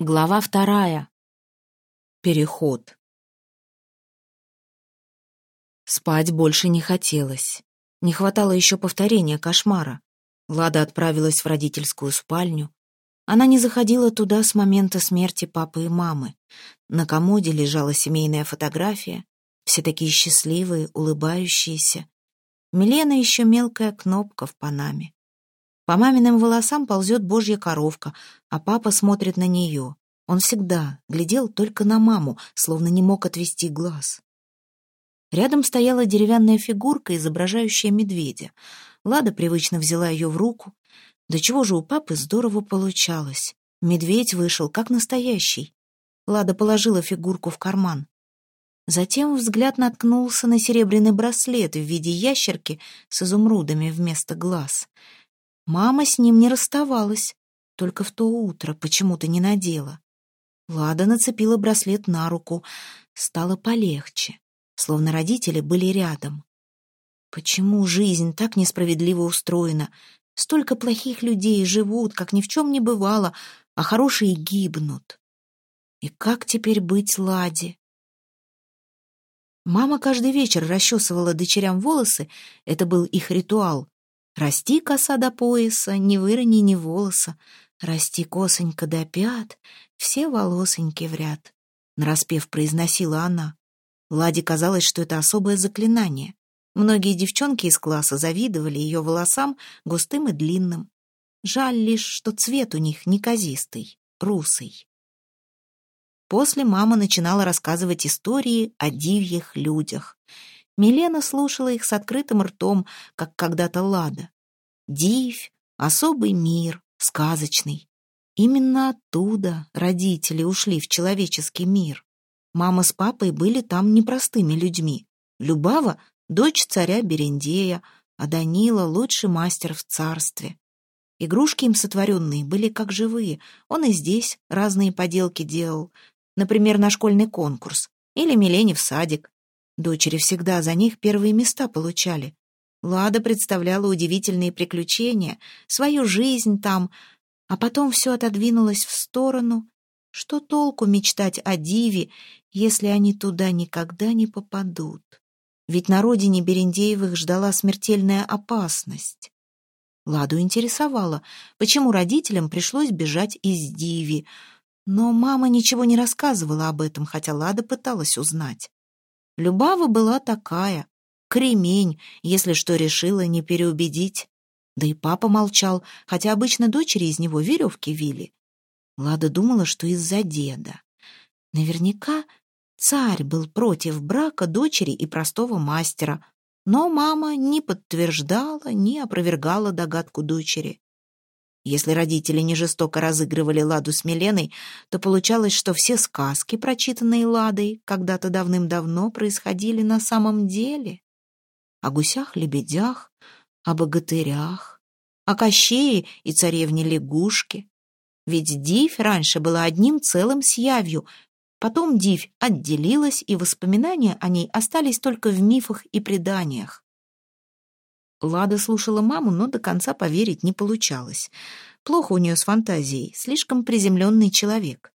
Глава вторая. Переход. Спать больше не хотелось. Не хватало еще повторения кошмара. Лада отправилась в родительскую спальню. Она не заходила туда с момента смерти папы и мамы. На комоде лежала семейная фотография. Все такие счастливые, улыбающиеся. Милена еще мелкая кнопка в панаме. По маминым волосам ползет божья коровка, а папа смотрит на нее. Он всегда глядел только на маму, словно не мог отвести глаз. Рядом стояла деревянная фигурка, изображающая медведя. Лада привычно взяла ее в руку. Да чего же у папы здорово получалось. Медведь вышел как настоящий. Лада положила фигурку в карман. Затем взгляд наткнулся на серебряный браслет в виде ящерки с изумрудами вместо глаз — Мама с ним не расставалась, только в то утро почему-то не надела. Лада нацепила браслет на руку, стало полегче, словно родители были рядом. Почему жизнь так несправедливо устроена? Столько плохих людей живут, как ни в чем не бывало, а хорошие гибнут. И как теперь быть Ладе? Мама каждый вечер расчесывала дочерям волосы, это был их ритуал. Расти коса до пояса, не вырони ни волоса, Расти косонька до пят, все волосоньки в ряд. Нараспев произносила она. Ладе казалось, что это особое заклинание. Многие девчонки из класса завидовали ее волосам густым и длинным. Жаль лишь, что цвет у них неказистый, русый. После мама начинала рассказывать истории о дивьих людях. Милена слушала их с открытым ртом, как когда-то Лада. Дивь — особый мир, сказочный. Именно оттуда родители ушли в человеческий мир. Мама с папой были там непростыми людьми. Любава — дочь царя Берендея, а Данила — лучший мастер в царстве. Игрушки им сотворенные были как живые. Он и здесь разные поделки делал. Например, на школьный конкурс. Или Милене в садик. Дочери всегда за них первые места получали. Лада представляла удивительные приключения, свою жизнь там, а потом все отодвинулось в сторону. Что толку мечтать о Диве, если они туда никогда не попадут? Ведь на родине Берендеевых ждала смертельная опасность. Ладу интересовало, почему родителям пришлось бежать из Диви, но мама ничего не рассказывала об этом, хотя Лада пыталась узнать. Любава была такая, кремень, если что решила не переубедить. Да и папа молчал, хотя обычно дочери из него веревки вили. Лада думала, что из-за деда. Наверняка царь был против брака дочери и простого мастера, но мама не подтверждала, не опровергала догадку дочери. Если родители не жестоко разыгрывали Ладу с Миленой, то получалось, что все сказки, прочитанные Ладой, когда-то давным-давно происходили на самом деле. О гусях-лебедях, о богатырях, о Кощее и царевне-лягушке. Ведь Дивь раньше была одним целым с явью, потом Дивь отделилась, и воспоминания о ней остались только в мифах и преданиях. Лада слушала маму, но до конца поверить не получалось. Плохо у нее с фантазией, слишком приземленный человек.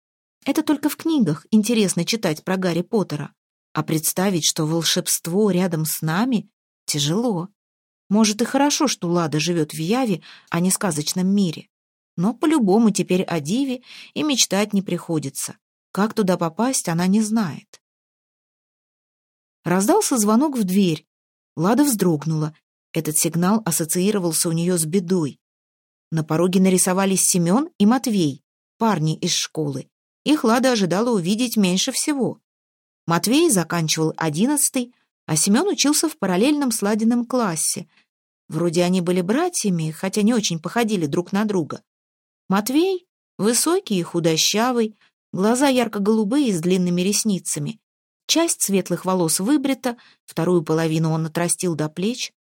Это только в книгах интересно читать про Гарри Поттера. А представить, что волшебство рядом с нами, тяжело. Может, и хорошо, что Лада живет в Яве, а не сказочном мире. Но по-любому теперь о Диве и мечтать не приходится. Как туда попасть, она не знает. Раздался звонок в дверь. Лада вздрогнула этот сигнал ассоциировался у нее с бедой. На пороге нарисовались Семен и Матвей, парни из школы. Их Лада ожидала увидеть меньше всего. Матвей заканчивал одиннадцатый, а Семен учился в параллельном сладенном классе. Вроде они были братьями, хотя не очень походили друг на друга. Матвей — высокий и худощавый, глаза ярко-голубые с длинными ресницами. Часть светлых волос выбрита, вторую половину он отрастил до плеч.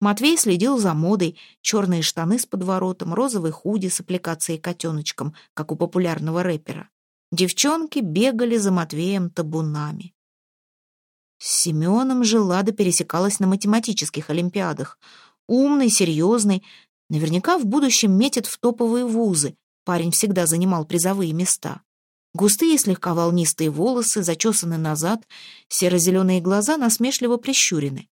Матвей следил за модой, черные штаны с подворотом, розовый худи с аппликацией котеночком, как у популярного рэпера. Девчонки бегали за Матвеем табунами. С Семеном же Лада пересекалась на математических олимпиадах. Умный, серьезный, наверняка в будущем метит в топовые вузы. Парень всегда занимал призовые места. Густые, слегка волнистые волосы, зачесаны назад, серо-зеленые глаза насмешливо прищурены.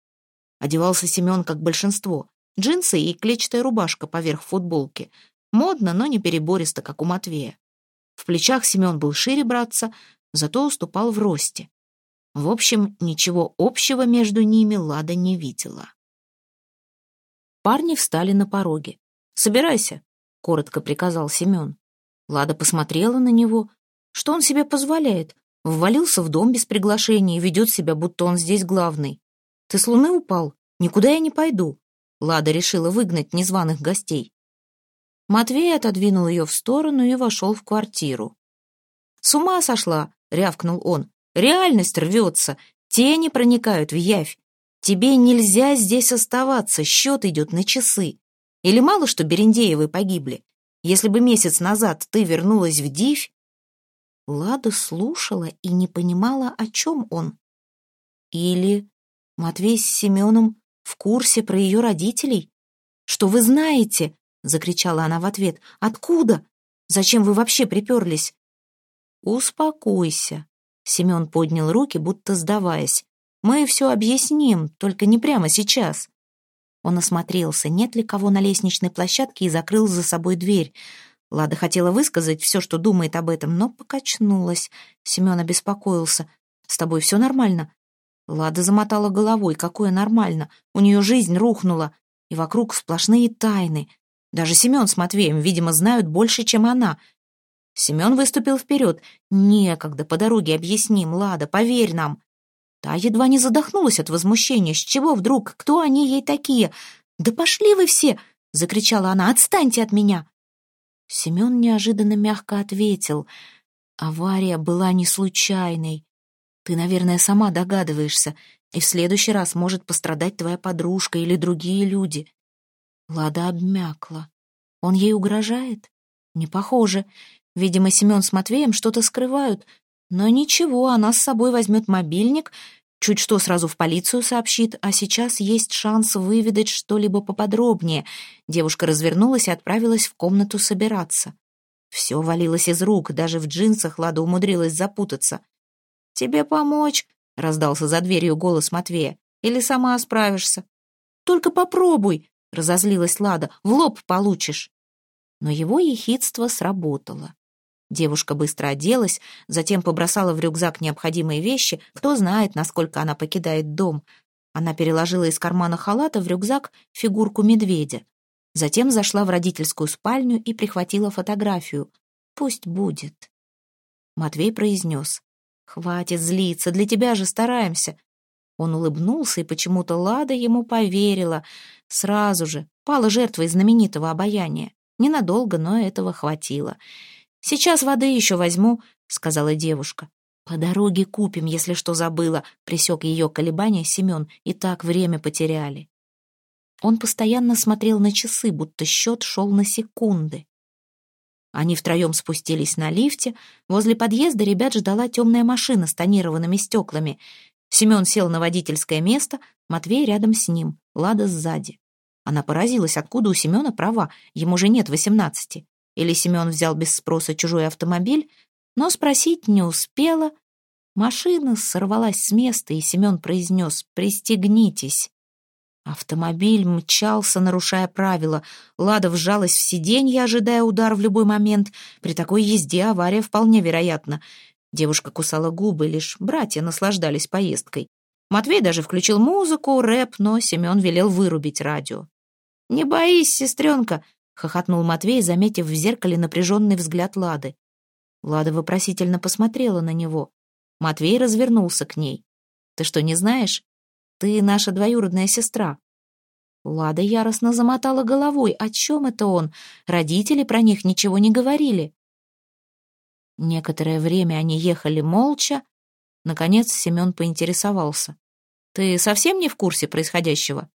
Одевался Семен, как большинство. Джинсы и клетчатая рубашка поверх футболки. Модно, но не перебористо, как у Матвея. В плечах Семен был шире братца, зато уступал в росте. В общем, ничего общего между ними Лада не видела. Парни встали на пороге. «Собирайся», — коротко приказал Семен. Лада посмотрела на него. Что он себе позволяет? Ввалился в дом без приглашения и ведет себя, будто он здесь главный. «Ты с луны упал? Никуда я не пойду». Лада решила выгнать незваных гостей. Матвей отодвинул ее в сторону и вошел в квартиру. «С ума сошла!» — рявкнул он. «Реальность рвется, тени проникают в явь. Тебе нельзя здесь оставаться, счет идет на часы. Или мало что Берендеевы погибли? Если бы месяц назад ты вернулась в Дивь...» Лада слушала и не понимала, о чем он. Или Матвей с Семеном в курсе про ее родителей? «Что вы знаете?» — закричала она в ответ. «Откуда? Зачем вы вообще приперлись?» «Успокойся», — Семен поднял руки, будто сдаваясь. «Мы все объясним, только не прямо сейчас». Он осмотрелся, нет ли кого на лестничной площадке, и закрыл за собой дверь. Лада хотела высказать все, что думает об этом, но покачнулась. Семен обеспокоился. «С тобой все нормально?» Лада замотала головой. «Какое нормально? У нее жизнь рухнула, и вокруг сплошные тайны. Даже Семен с Матвеем, видимо, знают больше, чем она. Семен выступил вперед. «Некогда, по дороге объясним, Лада, поверь нам». Та едва не задохнулась от возмущения. «С чего вдруг? Кто они ей такие?» «Да пошли вы все!» — закричала она. «Отстаньте от меня!» Семен неожиданно мягко ответил. «Авария была не случайной. Ты, наверное, сама догадываешься, и в следующий раз может пострадать твоя подружка или другие люди. Лада обмякла. Он ей угрожает? Не похоже. Видимо, Семен с Матвеем что-то скрывают. Но ничего, она с собой возьмет мобильник, чуть что сразу в полицию сообщит, а сейчас есть шанс выведать что-либо поподробнее. Девушка развернулась и отправилась в комнату собираться. Все валилось из рук, даже в джинсах Лада умудрилась запутаться. «Тебе помочь?» — раздался за дверью голос Матвея. «Или сама справишься?» «Только попробуй!» разозлилась Лада. «В лоб получишь!» Но его ехидство сработало. Девушка быстро оделась, затем побросала в рюкзак необходимые вещи. Кто знает, насколько она покидает дом. Она переложила из кармана халата в рюкзак фигурку медведя. Затем зашла в родительскую спальню и прихватила фотографию. «Пусть будет». Матвей произнес. «Хватит злиться, для тебя же стараемся. Он улыбнулся, и почему-то Лада ему поверила. Сразу же пала жертвой знаменитого обаяния. Ненадолго, но этого хватило. «Сейчас воды еще возьму», — сказала девушка. «По дороге купим, если что забыла», — присек ее колебания Семен. «И так время потеряли». Он постоянно смотрел на часы, будто счет шел на секунды. Они втроем спустились на лифте. Возле подъезда ребят ждала темная машина с тонированными стеклами. Семен сел на водительское место, Матвей рядом с ним, Лада сзади. Она поразилась, откуда у Семена права, ему же нет восемнадцати. Или Семен взял без спроса чужой автомобиль, но спросить не успела. Машина сорвалась с места, и Семен произнес «Пристегнитесь». Автомобиль мчался, нарушая правила. Лада вжалась в сиденье, ожидая удар в любой момент. При такой езде авария вполне вероятна. Девушка кусала губы, лишь братья наслаждались поездкой. Матвей даже включил музыку, рэп, но Семен велел вырубить радио. «Не боись, сестренка!» — хохотнул Матвей, заметив в зеркале напряженный взгляд Лады. Лада вопросительно посмотрела на него. Матвей развернулся к ней. «Ты что, не знаешь? Ты наша двоюродная сестра». Лада яростно замотала головой. О чем это он? Родители про них ничего не говорили. Некоторое время они ехали молча. Наконец Семен поинтересовался. «Ты совсем не в курсе происходящего?»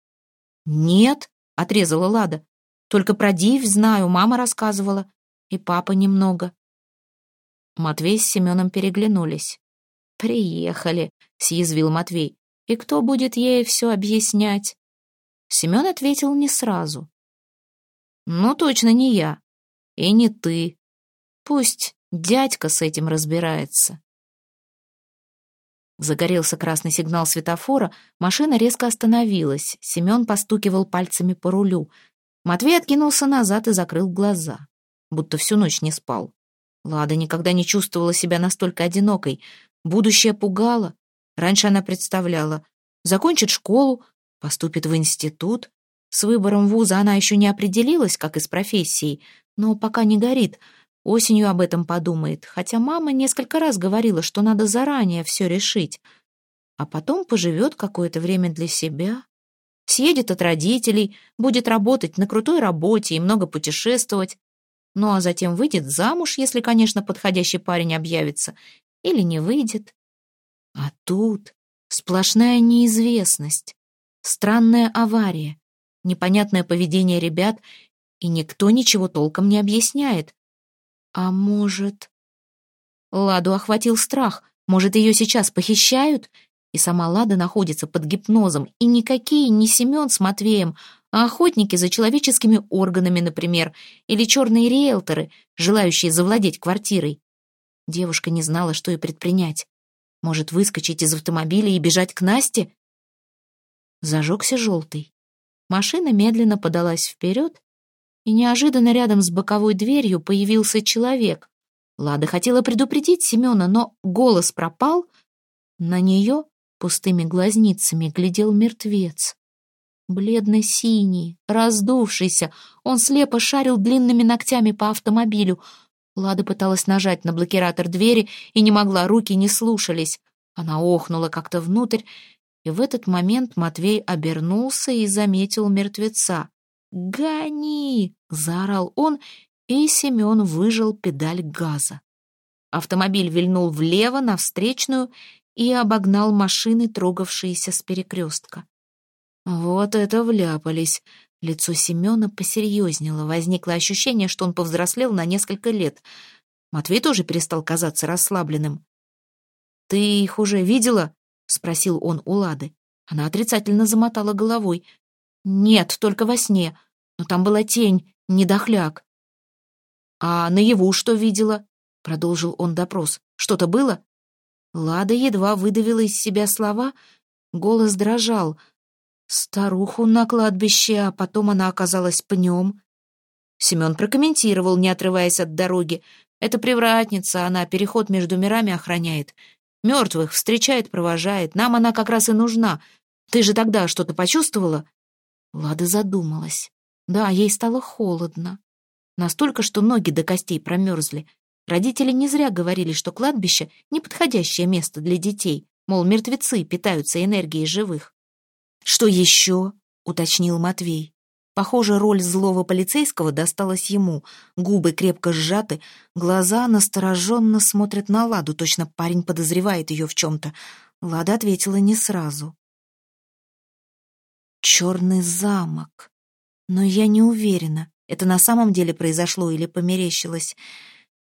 «Нет», — отрезала Лада. «Только про Див знаю, мама рассказывала. И папа немного». Матвей с Семеном переглянулись. «Приехали», — съязвил Матвей. «И кто будет ей все объяснять?» Семен ответил не сразу. «Ну, точно не я. И не ты. Пусть Дядька с этим разбирается. Загорелся красный сигнал светофора, машина резко остановилась. Семен постукивал пальцами по рулю. Матвей откинулся назад и закрыл глаза, будто всю ночь не спал. Лада никогда не чувствовала себя настолько одинокой. Будущее пугало. Раньше она представляла. Закончит школу, поступит в институт. С выбором вуза она еще не определилась, как и с профессией, но пока не горит — Осенью об этом подумает, хотя мама несколько раз говорила, что надо заранее все решить. А потом поживет какое-то время для себя, съедет от родителей, будет работать на крутой работе и много путешествовать. Ну а затем выйдет замуж, если, конечно, подходящий парень объявится, или не выйдет. А тут сплошная неизвестность, странная авария, непонятное поведение ребят, и никто ничего толком не объясняет. А может... Ладу охватил страх. Может, ее сейчас похищают? И сама Лада находится под гипнозом. И никакие не Семен с Матвеем, а охотники за человеческими органами, например, или черные риэлторы, желающие завладеть квартирой. Девушка не знала, что и предпринять. Может, выскочить из автомобиля и бежать к Насте? Зажегся желтый. Машина медленно подалась вперед, и неожиданно рядом с боковой дверью появился человек. Лада хотела предупредить Семена, но голос пропал. На нее пустыми глазницами глядел мертвец. Бледно-синий, раздувшийся, он слепо шарил длинными ногтями по автомобилю. Лада пыталась нажать на блокиратор двери и не могла, руки не слушались. Она охнула как-то внутрь, и в этот момент Матвей обернулся и заметил мертвеца. «Гони!» — заорал он, и Семен выжал педаль газа. Автомобиль вильнул влево на встречную и обогнал машины, трогавшиеся с перекрестка. Вот это вляпались. Лицо Семена посерьезнело. Возникло ощущение, что он повзрослел на несколько лет. Матвей тоже перестал казаться расслабленным. «Ты их уже видела?» — спросил он у Лады. Она отрицательно замотала головой. «Нет, только во сне но там была тень, не дохляк. «А наяву что видела?» — продолжил он допрос. «Что-то было?» Лада едва выдавила из себя слова, голос дрожал. «Старуху на кладбище, а потом она оказалась пнем». Семен прокомментировал, не отрываясь от дороги. «Это привратница, она переход между мирами охраняет. Мертвых встречает, провожает. Нам она как раз и нужна. Ты же тогда что-то почувствовала?» Лада задумалась. Да, ей стало холодно. Настолько, что ноги до костей промерзли. Родители не зря говорили, что кладбище — неподходящее место для детей, мол, мертвецы питаются энергией живых. «Что еще?» — уточнил Матвей. Похоже, роль злого полицейского досталась ему. Губы крепко сжаты, глаза настороженно смотрят на Ладу, точно парень подозревает ее в чем-то. Лада ответила не сразу. «Черный замок», но я не уверена, это на самом деле произошло или померещилось.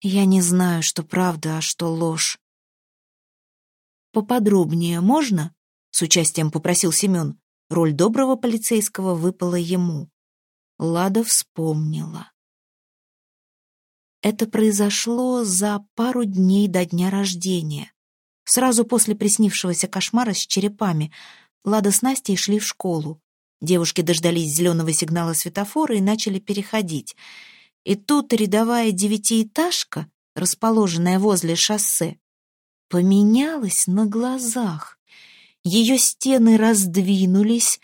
Я не знаю, что правда, а что ложь. «Поподробнее можно?» — с участием попросил Семен. Роль доброго полицейского выпала ему. Лада вспомнила. Это произошло за пару дней до дня рождения. Сразу после приснившегося кошмара с черепами Лада с Настей шли в школу. Девушки дождались зеленого сигнала светофора и начали переходить. И тут рядовая девятиэтажка, расположенная возле шоссе, поменялась на глазах. Ее стены раздвинулись,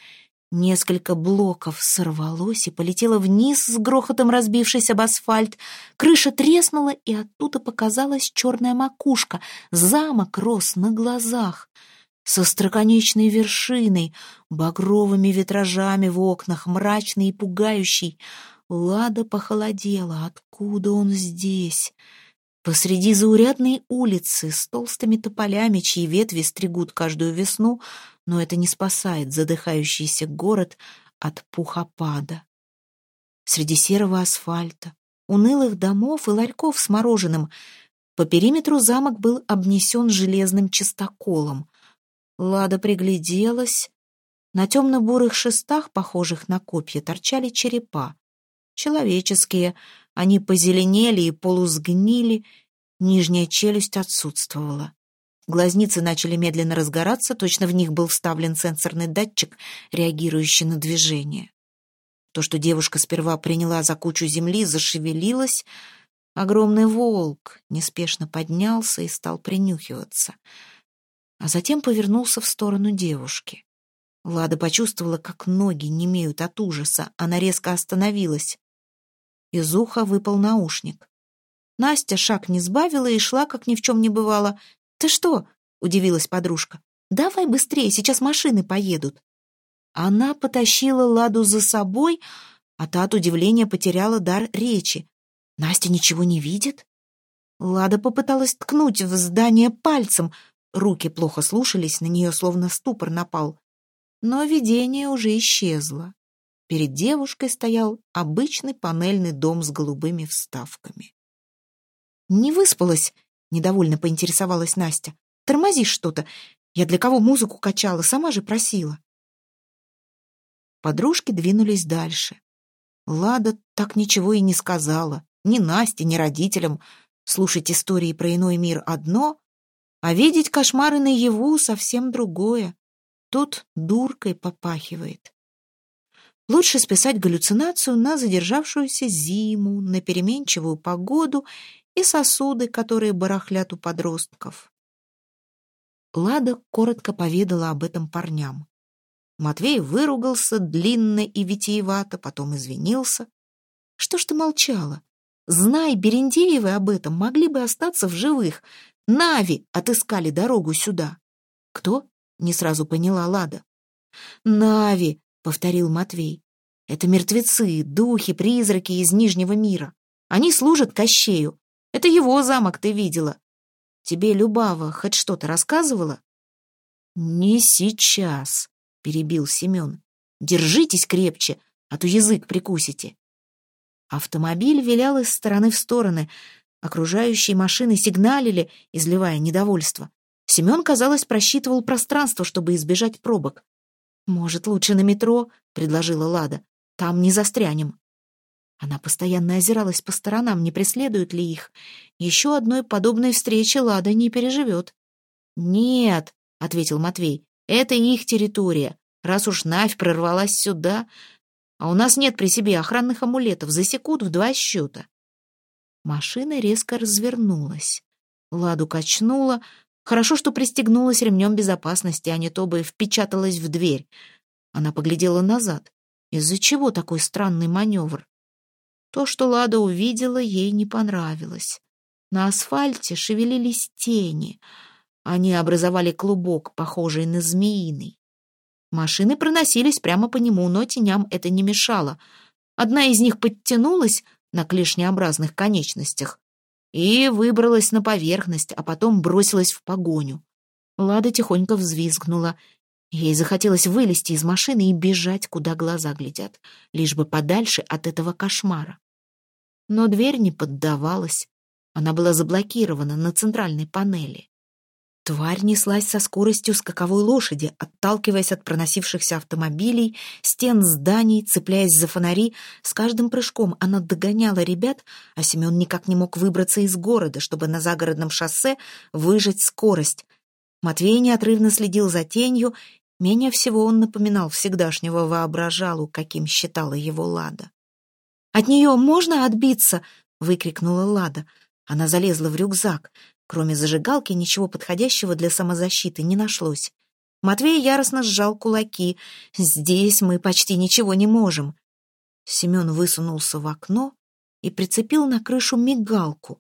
несколько блоков сорвалось и полетело вниз с грохотом разбившись об асфальт. Крыша треснула, и оттуда показалась черная макушка. Замок рос на глазах — со строконечной вершиной, багровыми витражами в окнах, мрачный и пугающий. Лада похолодела. Откуда он здесь? Посреди заурядной улицы с толстыми тополями, чьи ветви стригут каждую весну, но это не спасает задыхающийся город от пухопада. Среди серого асфальта, унылых домов и ларьков с мороженым по периметру замок был обнесен железным чистоколом. Лада пригляделась. На темно-бурых шестах, похожих на копья, торчали черепа. Человеческие, они позеленели и полусгнили. Нижняя челюсть отсутствовала. Глазницы начали медленно разгораться, точно в них был вставлен сенсорный датчик, реагирующий на движение. То, что девушка сперва приняла за кучу земли, зашевелилось. Огромный волк неспешно поднялся и стал принюхиваться. А затем повернулся в сторону девушки. Лада почувствовала, как ноги немеют от ужаса. Она резко остановилась. Из уха выпал наушник. Настя шаг не сбавила и шла, как ни в чем не бывало. «Ты что?» — удивилась подружка. «Давай быстрее, сейчас машины поедут». Она потащила Ладу за собой, а та от удивления потеряла дар речи. Настя ничего не видит? Лада попыталась ткнуть в здание пальцем. Руки плохо слушались, на нее словно ступор напал. Но видение уже исчезло. Перед девушкой стоял обычный панельный дом с голубыми вставками. «Не выспалась?» — недовольно поинтересовалась Настя. «Тормозишь что-то. Я для кого музыку качала, сама же просила». Подружки двинулись дальше. Лада так ничего и не сказала. Ни Насте, ни родителям. Слушать истории про иной мир одно, а видеть кошмары наяву совсем другое. Тут дуркой попахивает. Лучше списать галлюцинацию на задержавшуюся зиму, на переменчивую погоду и сосуды, которые барахлят у подростков. Лада коротко поведала об этом парням. Матвей выругался длинно и витиевато, потом извинился. «Что ж ты молчала? Знай, Берендеевы об этом могли бы остаться в живых. Нави отыскали дорогу сюда». «Кто?» — не сразу поняла Лада. «Нави», — повторил Матвей. «Это мертвецы, духи, призраки из Нижнего мира. Они служат Кощею. Это его замок ты видела. Тебе Любава хоть что-то рассказывала?» «Не сейчас», перебил Семен. «Держитесь крепче, а то язык прикусите». Автомобиль вилял из стороны в стороны. Окружающие машины сигналили, изливая недовольство. Семен, казалось, просчитывал пространство, чтобы избежать пробок. «Может, лучше на метро?» — предложила Лада. «Там не застрянем». Она постоянно озиралась по сторонам, не преследуют ли их. Еще одной подобной встречи Лада не переживет. «Нет», — ответил Матвей, это их территория. Раз уж Навь прорвалась сюда, а у нас нет при себе охранных амулетов, засекут в два счета. Машина резко развернулась. Ладу качнула. Хорошо, что пристегнулась ремнем безопасности, а не то бы впечаталась в дверь. Она поглядела назад. Из-за чего такой странный маневр? То, что Лада увидела, ей не понравилось. На асфальте шевелились тени — они образовали клубок, похожий на змеиный. Машины проносились прямо по нему, но теням это не мешало. Одна из них подтянулась на клешнеобразных конечностях и выбралась на поверхность, а потом бросилась в погоню. Лада тихонько взвизгнула. Ей захотелось вылезти из машины и бежать, куда глаза глядят, лишь бы подальше от этого кошмара. Но дверь не поддавалась. Она была заблокирована на центральной панели. Тварь неслась со скоростью скаковой лошади, отталкиваясь от проносившихся автомобилей, стен зданий, цепляясь за фонари. С каждым прыжком она догоняла ребят, а Семен никак не мог выбраться из города, чтобы на загородном шоссе выжать скорость. Матвей неотрывно следил за тенью. Менее всего он напоминал всегдашнего воображалу, каким считала его Лада. «От нее можно отбиться?» — выкрикнула Лада. Она залезла в рюкзак. Кроме зажигалки ничего подходящего для самозащиты не нашлось. Матвей яростно сжал кулаки. «Здесь мы почти ничего не можем». Семен высунулся в окно и прицепил на крышу мигалку.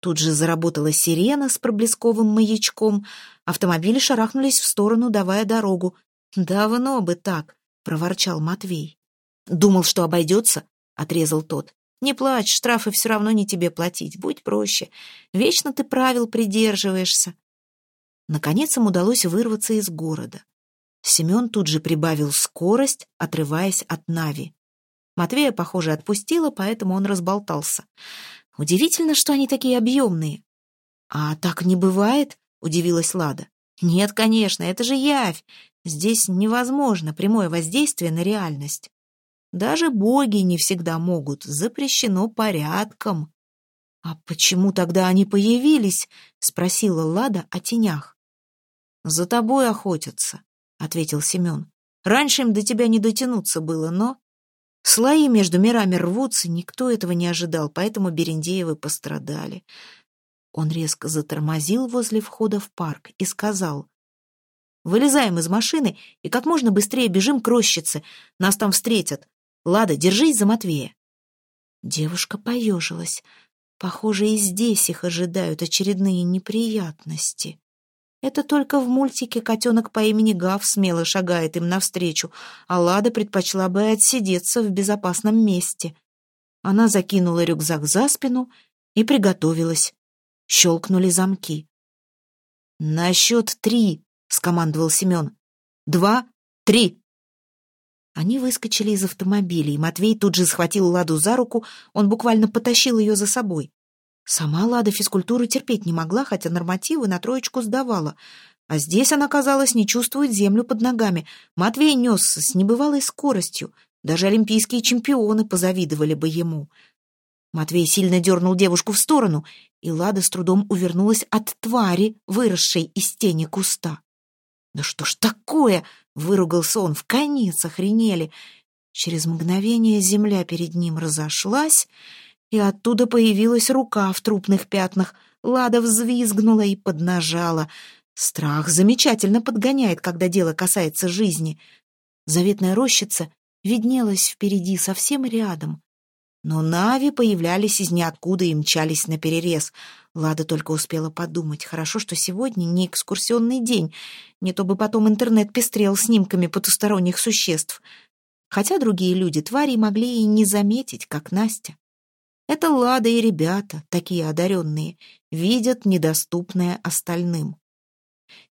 Тут же заработала сирена с проблесковым маячком. Автомобили шарахнулись в сторону, давая дорогу. «Давно бы так», — проворчал Матвей. «Думал, что обойдется?» — отрезал тот. Не плачь, штрафы все равно не тебе платить, будь проще. Вечно ты правил придерживаешься. Наконец им удалось вырваться из города. Семен тут же прибавил скорость, отрываясь от Нави. Матвея, похоже, отпустила, поэтому он разболтался. Удивительно, что они такие объемные. «А так не бывает?» — удивилась Лада. «Нет, конечно, это же явь. Здесь невозможно прямое воздействие на реальность». Даже боги не всегда могут, запрещено порядком. «А почему тогда они появились?» — спросила Лада о тенях. «За тобой охотятся», — ответил Семен. «Раньше им до тебя не дотянуться было, но...» Слои между мирами рвутся, никто этого не ожидал, поэтому Берендеевы пострадали. Он резко затормозил возле входа в парк и сказал, «Вылезаем из машины и как можно быстрее бежим к рощице. Нас там встретят. Лада, держись за Матвея». Девушка поежилась. Похоже, и здесь их ожидают очередные неприятности. Это только в мультике котенок по имени Гав смело шагает им навстречу, а Лада предпочла бы отсидеться в безопасном месте. Она закинула рюкзак за спину и приготовилась. Щелкнули замки. «На счет три!» — скомандовал Семен. «Два, три!» Они выскочили из автомобиля, и Матвей тут же схватил Ладу за руку, он буквально потащил ее за собой. Сама Лада физкультуру терпеть не могла, хотя нормативы на троечку сдавала. А здесь она, казалось, не чувствует землю под ногами. Матвей несся с небывалой скоростью. Даже олимпийские чемпионы позавидовали бы ему. Матвей сильно дернул девушку в сторону, и Лада с трудом увернулась от твари, выросшей из тени куста. «Да что ж такое?» Выругался он, в конец охренели. Через мгновение земля перед ним разошлась, и оттуда появилась рука в трупных пятнах. Лада взвизгнула и поднажала. Страх замечательно подгоняет, когда дело касается жизни. Заветная рощица виднелась впереди, совсем рядом. Но Нави появлялись из ниоткуда и мчались на перерез. Лада только успела подумать. Хорошо, что сегодня не экскурсионный день. Не то бы потом интернет пестрел снимками потусторонних существ. Хотя другие люди, твари, могли и не заметить, как Настя. Это Лада и ребята, такие одаренные, видят недоступное остальным.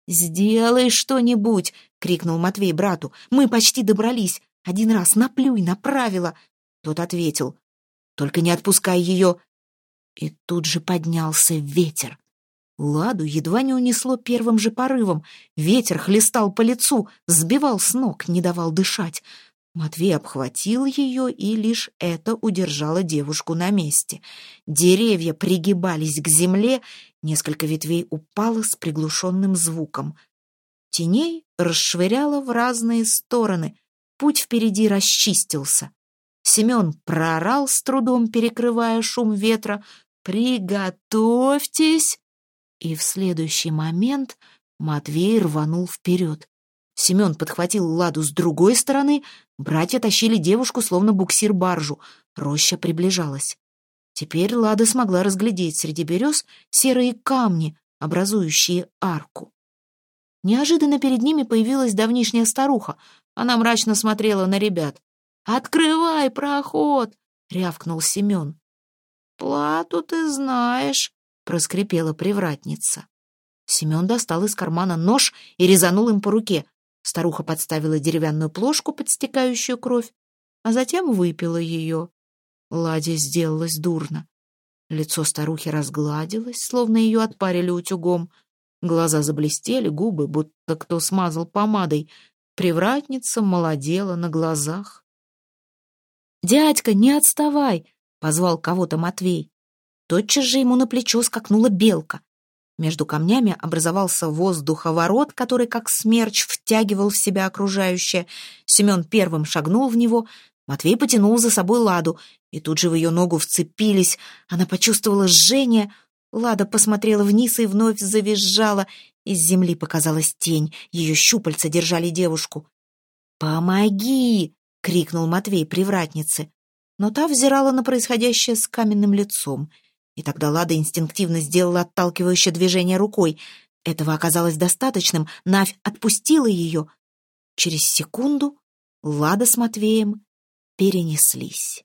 «Сделай что-нибудь!» — крикнул Матвей брату. «Мы почти добрались. Один раз наплюй на правила!» Тот ответил. Только не отпускай ее!» И тут же поднялся ветер. Ладу едва не унесло первым же порывом. Ветер хлестал по лицу, сбивал с ног, не давал дышать. Матвей обхватил ее, и лишь это удержало девушку на месте. Деревья пригибались к земле, несколько ветвей упало с приглушенным звуком. Теней расшвыряло в разные стороны, путь впереди расчистился. Семен проорал с трудом, перекрывая шум ветра. «Приготовьтесь!» И в следующий момент Матвей рванул вперед. Семен подхватил Ладу с другой стороны, братья тащили девушку, словно буксир-баржу. Роща приближалась. Теперь Лада смогла разглядеть среди берез серые камни, образующие арку. Неожиданно перед ними появилась давнишняя старуха. Она мрачно смотрела на ребят. «Открывай проход!» — рявкнул Семен. «Плату ты знаешь», — проскрипела привратница. Семен достал из кармана нож и резанул им по руке. Старуха подставила деревянную плошку, подстекающую кровь, а затем выпила ее. Ладе сделалось дурно. Лицо старухи разгладилось, словно ее отпарили утюгом. Глаза заблестели, губы, будто кто смазал помадой. Привратница молодела на глазах. «Дядька, не отставай!» — позвал кого-то Матвей. Тотчас же ему на плечо скакнула белка. Между камнями образовался воздуховорот, который, как смерч, втягивал в себя окружающее. Семен первым шагнул в него, Матвей потянул за собой Ладу, и тут же в ее ногу вцепились. Она почувствовала жжение. Лада посмотрела вниз и вновь завизжала. Из земли показалась тень, ее щупальца держали девушку. «Помоги!» — крикнул Матвей привратнице. Но та взирала на происходящее с каменным лицом. И тогда Лада инстинктивно сделала отталкивающее движение рукой. Этого оказалось достаточным, Навь отпустила ее. Через секунду Лада с Матвеем перенеслись.